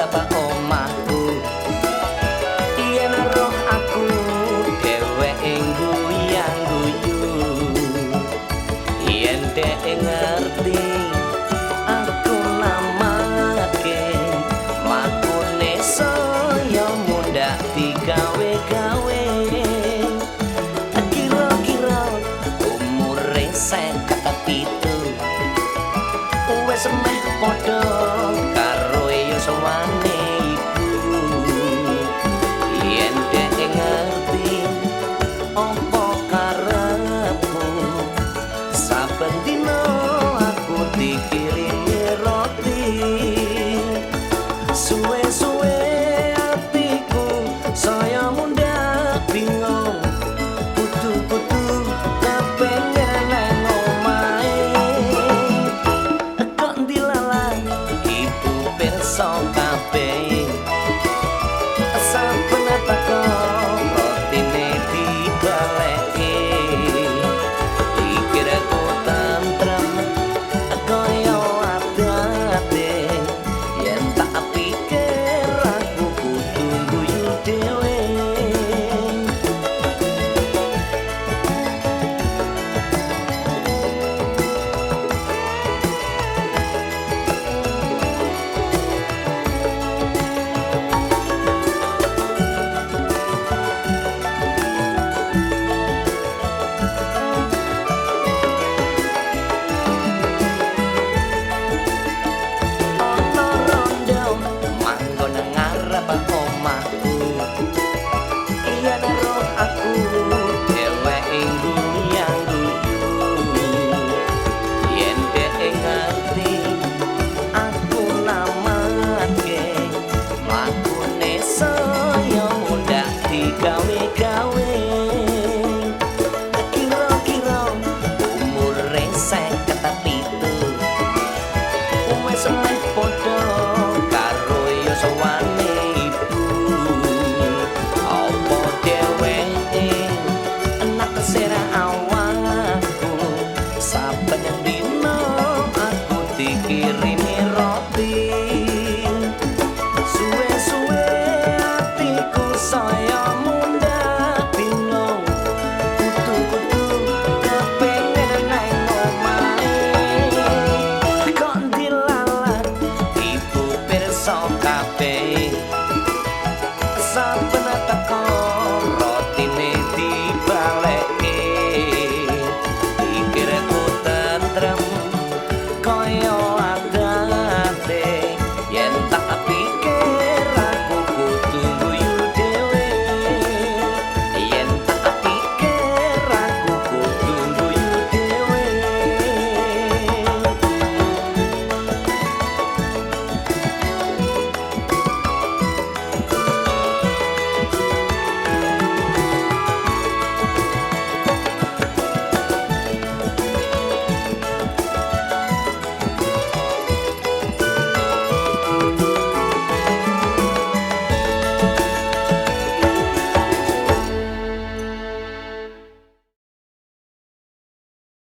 beberapa omahku? Yen roh aku dewe ing guyang guyu? Yen dhe ngerti aku namake makune sore. 哦。dikirimi roti. Suwe-suwe atiku saya munda bingung kutu-kutu kepengen naik ngomai kondilalat ibu bersokan